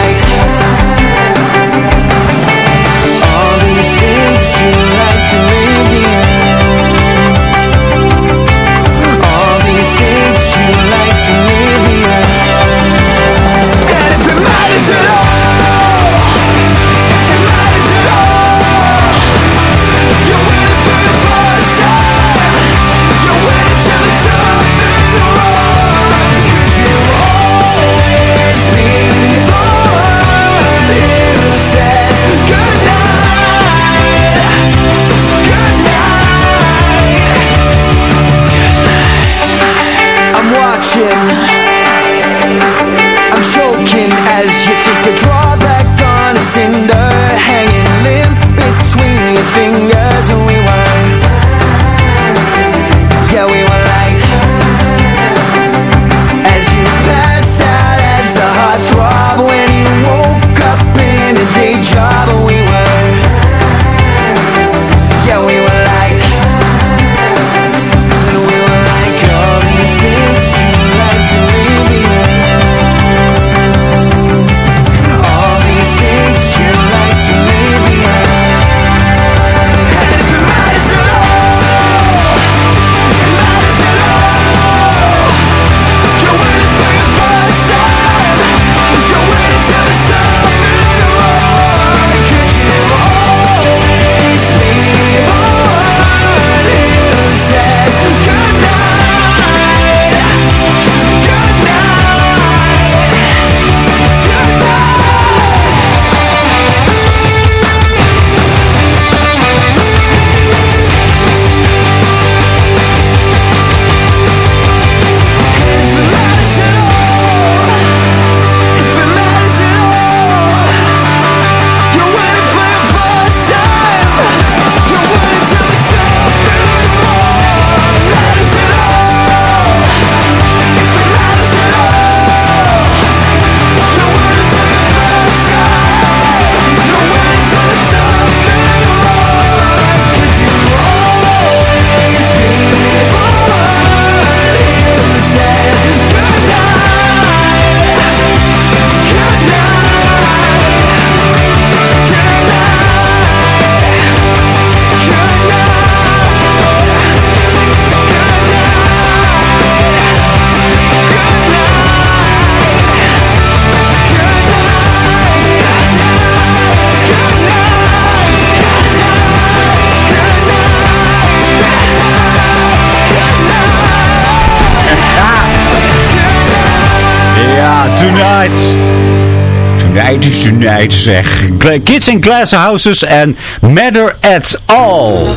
Zeg. Kids in Glass Houses en Matter at All.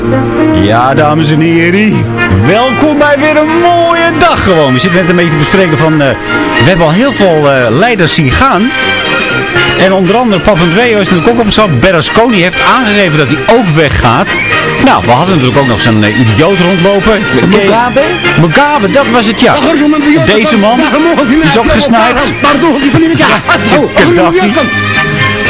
Ja, dames en heren. Welkom bij weer een mooie dag gewoon. We zitten net een beetje te bespreken van... eh, we hebben al heel veel eh, leiders zien gaan. En onder andere Papandreou is natuurlijk ook op stap. Berlusconi heeft aangegeven dat hij ook weggaat. Nou, we hadden natuurlijk ook nog zo'n eh, idioot rondlopen. Mugabe? Mugabe, dat was het ja. Deze man die is ook. Gaddafi.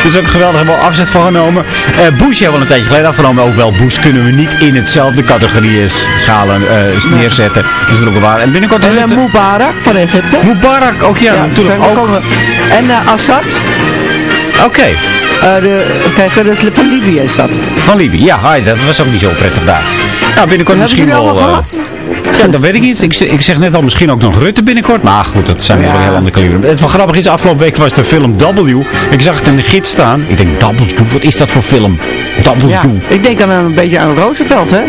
Is ook geweldig hebben we al afzet van genomen. Eh Bush hebben we al een tijdje geleden afgenomen. Ook wel, Bush kunnen we niet in hetzelfde categorie schalen eh, neerzetten. Dat is ook waar. En binnenkort... En uh, Mubarak van Egypte. Mubarak ook, ja, natuurlijk ook. komen En uh, Assad. Oké. Uh, de, kijk, dat is van Libië is dat. Van Libië, ja, hi, dat was ook niet zo prettig daar. Nou, binnenkort misschien wel... ja, dat weet ik niet. Ik, zeg- ik zeg net al, misschien ook nog Rutte binnenkort. Maar goed, dat zijn wel heel andere kaliber. Het wel grappig is, afgelopen week was de film W. Ik zag het in de gids staan. Ik denk, W, wat is dat voor film? W. Ja, ik denk dan een beetje aan Roosevelt, hè?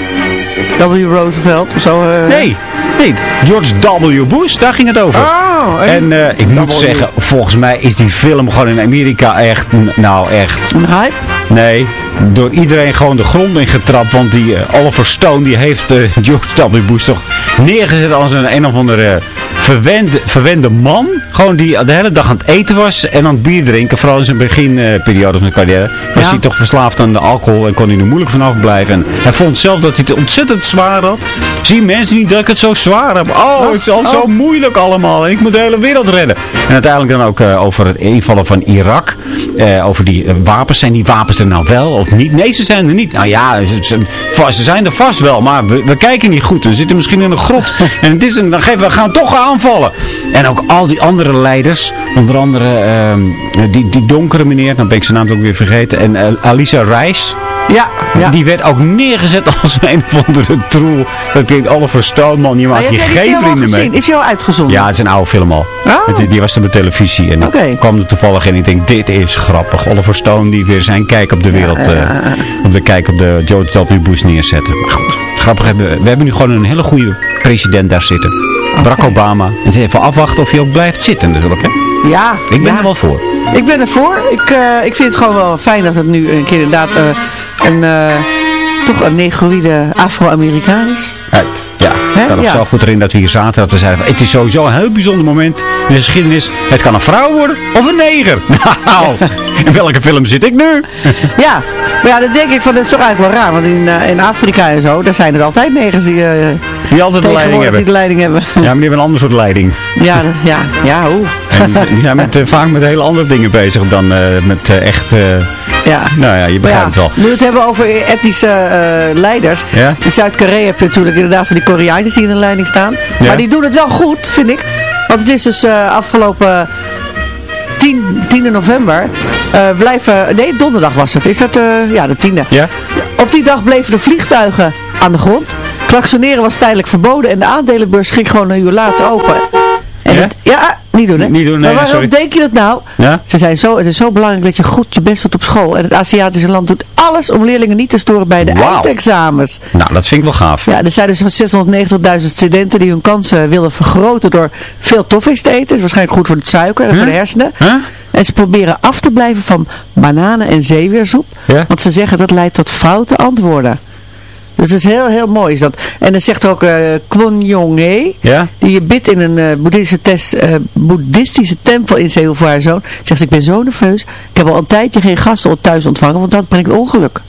W. Roosevelt, zo. eh, Nee, nee, George W. Bush, daar ging het over. Oh, en eh, ik moet zeggen, volgens mij is die film gewoon in Amerika echt, nou echt... Een hype? Nee, door iedereen gewoon de grond in getrapt. Want die eh, Oliver Stone, die heeft eh, George W. Bush toch neergezet als een een of andere verwende, verwende man. Gewoon die de hele dag aan het eten was en aan het bier drinken. Vooral in zijn beginperiode van zijn carrière. Was Ja. hij toch verslaafd aan de alcohol en kon hij er moeilijk vanaf blijven. En hij vond zelf dat hij het ontzettend zwaar had. Zie mensen niet dat ik het zo zwaar heb. Oh, het is al zo moeilijk allemaal. En ik moet de hele wereld redden. En uiteindelijk dan ook eh, over het invallen van Irak. Eh, over die eh, wapens. Zijn die wapens er nou wel of niet? Nee, ze zijn er niet. Nou ja, ze, zijn er vast wel. Maar we, we kijken niet goed. We zitten misschien in een grot. en het is een, dan geven we gaan toch aanvallen. En ook al die andere leiders. Onder andere ehm, die, die donkere meneer. Dan ben ik zijn naam ook weer vergeten. En eh, Alisa Reis. Ja, ja. Die werd ook neergezet als een of andere troel. Dat klinkt Oliver Stone, man. Je maakt die geen vrienden mee. Is die al uitgezonden? Ja, het is een oude film al. Oh. Die, die was op televisie. En ik kwam er toevallig in. Ik denk, dit is grappig. Oliver Stone die weer zijn kijk op de wereld, ja, ja, eh, op de kijk op de George W. Bush neerzetten. Maar goed, grappig. Hebben, we we hebben nu gewoon een hele goede president daar zitten. Barack Obama. En het is even afwachten of hij ook blijft zitten natuurlijk. Hè? Ja. Ik ben ja. er wel voor. Ik ben ervoor. Ik, eh, ik vind het gewoon wel fijn dat het nu een keer inderdaad eh, een, eh, toch een negroïde Afro-Amerikaan is. Ja, ik kan nog Ja. zo goed erin dat we hier zaten. Dat we zeiden, het is sowieso een heel bijzonder moment in de geschiedenis. Het kan een vrouw worden of een neger. Nou, in welke film zit ik nu? Ja, maar ja, dan denk ik van, dat is toch eigenlijk wel raar. Want in, eh, in Afrika en zo, daar zijn er altijd negers die, eh, Die altijd de leiding hebben. die de leiding hebben. Ja, maar die hebben een ander soort leiding. Ja, dat- ja, ja, hoe. En die, zijn met, eh, vaak met hele andere dingen bezig dan met echt... Ja. Nou ja, je begrijpt ja, het wel. nu het hebben over etnische eh, leiders. Ja? In Zuid-Korea heb je natuurlijk inderdaad van die Koreanen die in de leiding staan. Ja. Maar die doen het wel goed, vind ik. Want het is dus eh, afgelopen 10, 10 november eh, blijven... Nee, donderdag was het. Is dat ja, de tiende. Ja? Op die dag bleven de vliegtuigen aan de grond. Klaksoneren was tijdelijk verboden en de aandelenbeurs ging gewoon een uur later open. Ja? niet doen hè. Niet doen, nee, maar waarom sorry. denk je dat nou? Ja? Ze zijn zo, het is zo belangrijk dat je goed je best doet op school. En het Aziatische land doet alles om leerlingen niet te storen bij de eindexamens. Nou, dat vind ik wel gaaf. Ja, er zijn dus zo'n 690.000 studenten die hun kansen willen vergroten door veel toffees te eten. Dat is waarschijnlijk goed voor het suiker en voor de hersenen. Huh? En ze proberen af te blijven van bananen en zeeweersoep. Want ze zeggen dat leidt tot foute antwoorden. Dus het is heel, heel mooi is dat. En dan zegt ook eh Kwon Jong-hee, Ja? die bidt in een eh, boeddhistische, eh, boeddhistische tempel in Seoul voor haar zoon. Zegt, ik ben zo nerveus. Ik heb al een tijdje geen gasten thuis ontvangen, want dat brengt ongeluk.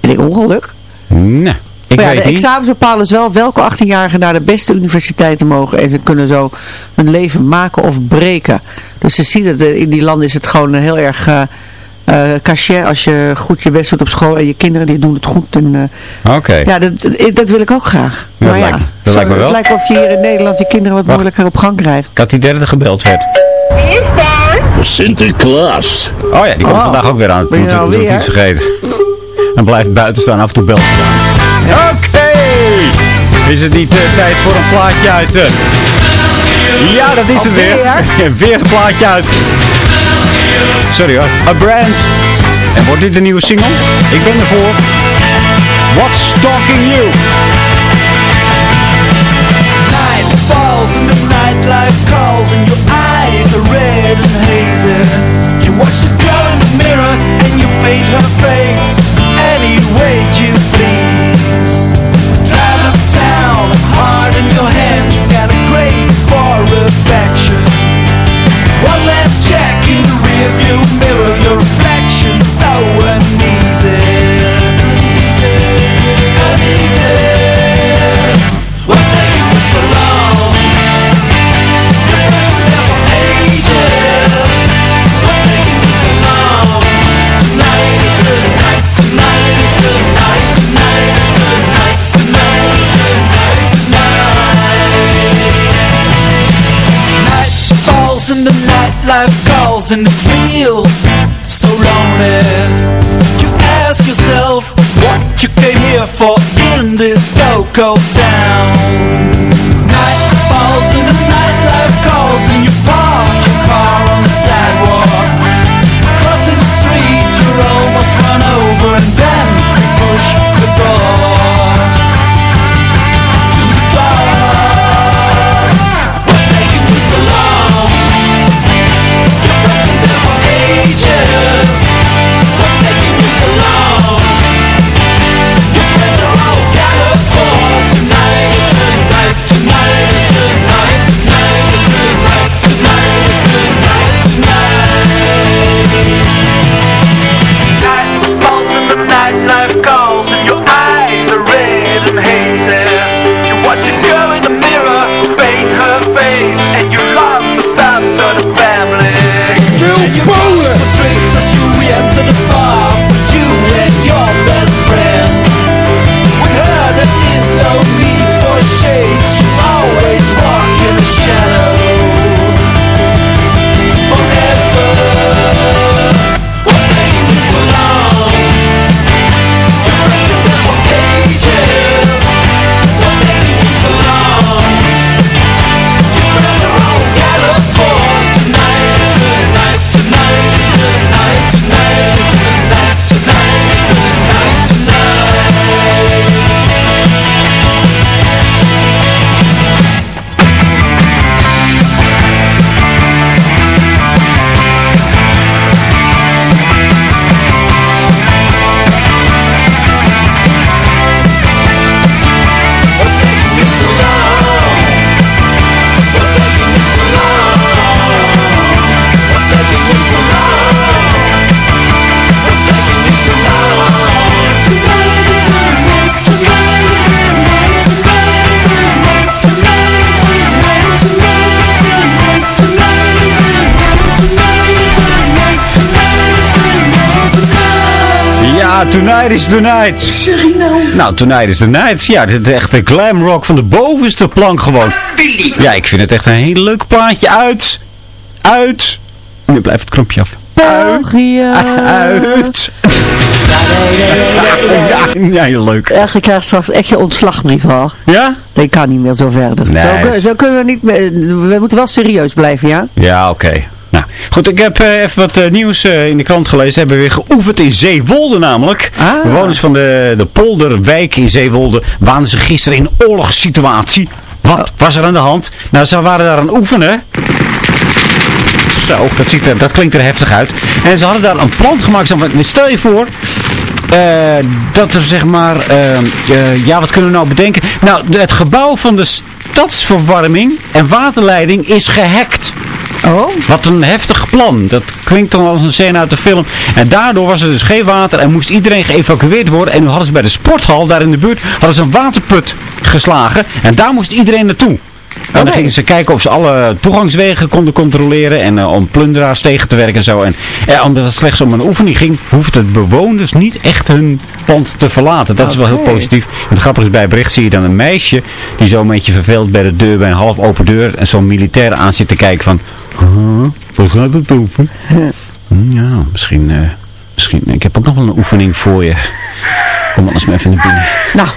Ik denk, ongeluk? Nee, ik maar ja, weet de niet. examens bepalen dus wel welke 18-jarigen naar de beste universiteiten mogen. En ze kunnen zo hun leven maken of breken. Dus ze zien dat in die landen is het gewoon heel erg cachet als je goed je best doet op school. En je kinderen die doen het goed. En, eh, Oké. Ja, dat, dat- dat wil ik ook graag. Ja, dat maar ja, lijkt me- dat zo- lijkt me wel. het lijkt of je hier in Nederland je kinderen wat moeilijker op gang krijgt. Ik had die derde gebeld werd. Sinterklaas. Oh ja, die komt Oh. vandaag ook weer aan. Dat je moet ik nou niet vergeten. En blijft buiten staan, af en toe belt. Oké! Is het niet eh, tijd voor een plaatje uit? eh? Ja, dat is het weer. weer een plaatje uit. Serieus? A Brand. En wordt dit de nieuwe single? Ik ben ervoor. What's stalking You? Night falls and the nightlife calls and your eyes are red and hazy. You watch the girl in the mirror and you paint her face any way you please. rearview mirror, your reflection so uneasy. Uneasy. uneasy. What's taking you so long? There for ages. What's taking you so long? Tonight is the night. Tonight is the night. Tonight is the night. Tonight is the night. Tonight. Night falls and the nightlife goes calls and it feels so lonely. You ask yourself what you came here for in this go-go town. Tonight is the Night. Nou, Tonight is the Night. Ja, dit is echt een glam rock van de bovenste plank gewoon. Ja, ik vind het echt een heel leuk plaatje. Uit. Uit. Nu blijft het knopje af. België. Uit. Ja, heel leuk. Echt, ik krijg straks echt je ontslagbrief al. Ja? Dat kan niet meer zo verder. Nee, zo, zo kunnen we niet meer, we moeten wel serieus blijven, ja? Ja, oké. Nou, goed, ik heb eh, even wat eh, nieuws eh, in de krant gelezen. Ze hebben weer geoefend in Zeewolde namelijk. Ah. Bewoners van de, de polderwijk in Zeewolde waanden zich gisteren in oorlogssituatie. Wat was er aan de hand? Nou, ze waren daar aan het oefenen. Zo, dat, ziet er, dat klinkt er heftig uit. En ze hadden daar een plan gemaakt. Stel je voor dat er zeg maar... ja, wat kunnen we nou bedenken? Nou, de- het gebouw van de stadsverwarming en waterleiding is gehackt. Oh? Wat een heftig plan. Dat klinkt dan als een scène uit de film. En daardoor was er dus geen water en moest iedereen geëvacueerd worden. En nu hadden ze bij de sporthal, daar in de buurt, hadden ze een waterput geslagen. En daar moest iedereen naartoe. En dan gingen ze kijken of ze alle toegangswegen konden controleren. En eh, om plunderaars tegen te werken en zo. En eh, omdat het slechts om een oefening ging, hoefden de bewoners niet echt hun pand te verlaten. Dat is wel heel positief. En het grappige is, bij het bericht zie je dan een meisje die zo een beetje verveeld bij de deur, bij een half open deur. En zo'n militair aan zit te kijken van, huh, waar gaat het over? Hm, Ja, misschien, eh, misschien, ik heb ook nog wel een oefening voor je. Kom anders maar even naar binnen. Nou,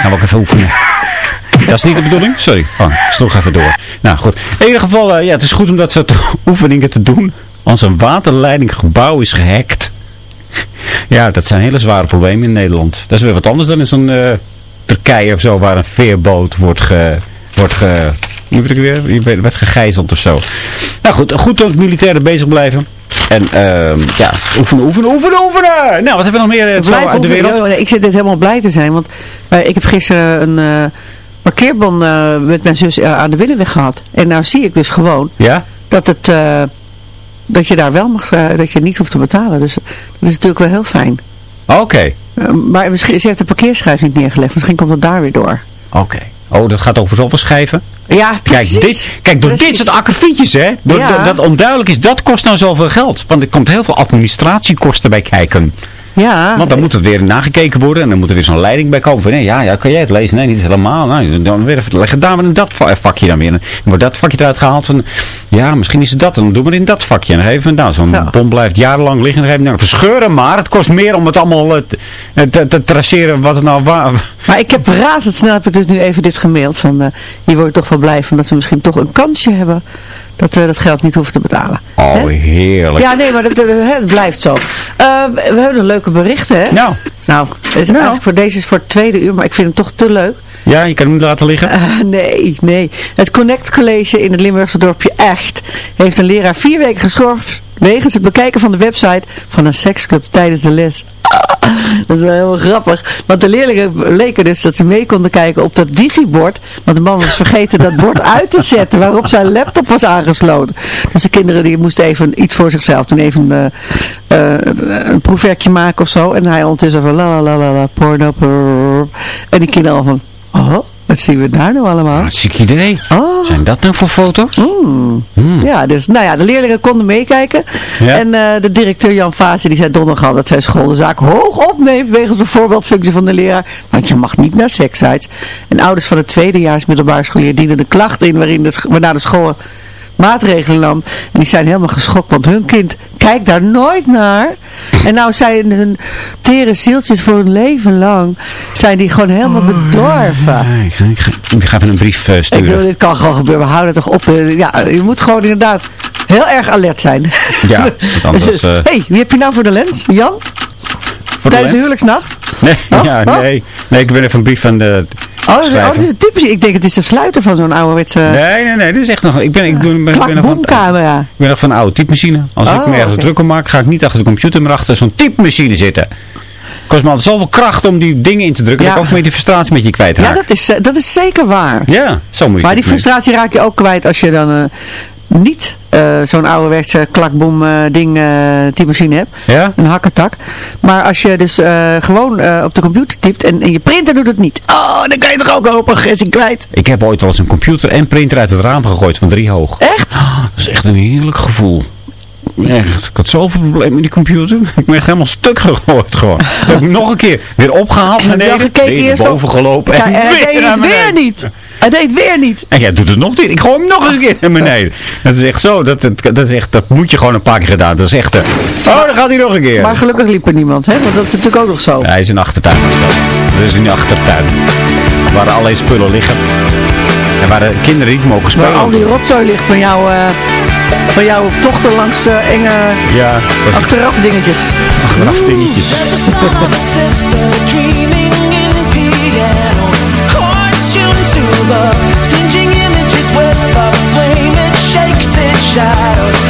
Gaan we ook even oefenen. Dat is niet de bedoeling? Sorry. Oh, ik sloeg even door. Nou goed. In ieder geval, eh, ja, het is goed om dat soort oefeningen te doen. Als een waterleidinggebouw is gehackt. Ja, dat zijn hele zware problemen in Nederland. Dat is weer wat anders dan in zo'n eh, Turkije of zo, waar een veerboot wordt ge... Wordt ge hoe ik weer? Je werd- gegijzeld of zo. Nou goed, goed dat militairen bezig blijven. En ehm, ja, oefenen, oefenen, oefenen, oefenen! Nou, wat hebben we nog meer eh, Blijf uit de wereld? Ik zit dit helemaal blij te zijn, want ik heb gisteren een eh, parkeerbon eh, met mijn zus aan de Willeweg gehad. En nou zie ik dus gewoon Ja? dat het... dat je daar wel mag, dat je niet hoeft te betalen. Dus dat is natuurlijk wel heel fijn. Oké. Maar misschien, ze heeft de parkeerschijf niet neergelegd. Misschien komt het daar weer door. Oké. Oh, dat gaat over zoveel schijven? Ja, Kijk, precies. dit, kijk door dit soort akkefietjes, hè. Door, Ja. dat, dat onduidelijk is, dat kost nou zoveel geld. Want er komt heel veel administratiekosten bij kijken. Ja. Want dan moet het weer nagekeken worden en dan moet er weer zo'n leiding bij komen. Van, nee, ja, ja, kan jij het lezen? Nee, niet helemaal. Nou, dan weer even, leg het daar maar in dat va- vakje dan weer. Dan wordt dat vakje eruit gehaald van, ja, misschien is het dat. Dan doen we het in dat vakje. En dan even, nou, zo'n bom blijft jarenlang liggen. En dan nou, verscheuren maar. Het kost meer om het allemaal eh, te, te, traceren wat het nou waar. Maar ik heb razendsnel heb ik dus nu even dit gemaild. Van, eh, hier word ik toch wel blij van dat ze misschien toch een kansje hebben. Dat ze dat geld niet hoeven te betalen. Oh, heerlijk. Ja, nee, maar dat, dat- het blijft zo. Eh, we hebben een leuke berichten, hè? Nou. Nou, het is eigenlijk voor, deze is voor het tweede uur, maar ik vind hem toch te leuk. Ja, je kan hem niet laten liggen. Eh, nee, nee. Het Connect College in het Limburgse dorpje Echt heeft een leraar vier weken geschorst wegens het bekijken van de website van een seksclub tijdens de les. Ah, dat is wel heel grappig. Want de leerlingen leken dus dat ze mee konden kijken op dat digibord. Want de man was vergeten dat bord uit te zetten waarop zijn laptop was aangesloten. Dus de kinderen die moesten even iets voor zichzelf doen. Even eh, eh, een proefwerkje maken of zo. En hij ondertussen van la la la la la porno. En die kinderen al van, oh, wat zien we daar nou allemaal? Hartstikke idee. Oh. Zijn dat nou voor foto's? Mm. Ja, dus nou ja, de leerlingen konden meekijken. Ja. En eh, de directeur Jan Vase die zei donderdag al dat zijn school de zaak hoog opneemt wegens de voorbeeldfunctie van de leraar. Want je mag niet naar sekssites. En ouders van het tweedejaars middelbare scholier dienen de klacht in waarin de, waarna de school maatregelen nam. En die zijn helemaal geschokt, want hun kind kijkt daar nooit naar. En nou zijn hun tere zieltjes voor hun leven lang, zijn die gewoon helemaal bedorven. Ja, ik, ga, ik, ga, ik ga even een brief eh, Ik sturen. bedoel, dit kan gewoon gebeuren. We houden toch op. eh, Ja, je moet gewoon inderdaad heel erg alert zijn. Ja, want anders... eh, hey, wie heb je nou voor de lens? Jan? Voor Tijdens de huwelijksnacht? Nee, Oh, ja, oh. nee. Nee, ik ben even een brief van de Oh, dat is, oh, is typisch. Ik denk het is de sluiter van zo'n ouderwetse Nee, nee, nee. Dit is echt nog... Ik ben, ik ben, ik ben, nog van, ik ben nog van een oude typemachine. Als ik me ergens oké. druk om maak, ga ik niet achter de computer, maar achter zo'n typemachine zitten. kost me altijd zoveel kracht om die dingen in te drukken. Ja. Dat ik ook met die frustratie met je kwijt Ja, dat is, eh, dat is zeker waar. Ja, zo moet je Maar die frustratie raak je ook kwijt als je dan eh, niet eh, zo'n ouderwetse klakboom eh, ding die machine hebt. Ja? Een hakkertak. Maar als je dus gewoon op de computer typt en, en je printer doet het niet. Oh, dan kan je toch ook hopen agressie kwijt. Ik heb ooit wel eens een computer en printer uit het raam gegooid van drie hoog. Echt? Dat is echt een heerlijk gevoel. Echt, ik had zoveel problemen met die computer. Ik ben helemaal stuk gegooid gewoon. Dat heb ik nog een keer weer opgehaald Heb beneden. gekeken weer boven gelopen. Ja, en en weer het weer niet. Hij deed weer niet. En jij doet het nog niet. Ik gooi hem nog eens een keer naar beneden. Dat is echt zo. Dat, dat, dat, is echt, dat moet je gewoon een paar keer gedaan. Dat is echt... eh, oh, dan gaat hij nog een keer. Maar gelukkig liep er niemand, hè? Want dat is natuurlijk ook nog zo. Ja, hij is in de achtertuin gesloten. Dat is in de achtertuin. Waar allerlei spullen liggen. En waar de kinderen niet mogen Waar spelen. al die rotzooi ligt van jouw, eh, van jouw tochten langs eh, enge Ja, achteraf dingetjes. achteraf dingetjes. Love Singeing images with a flame It shakes its shadows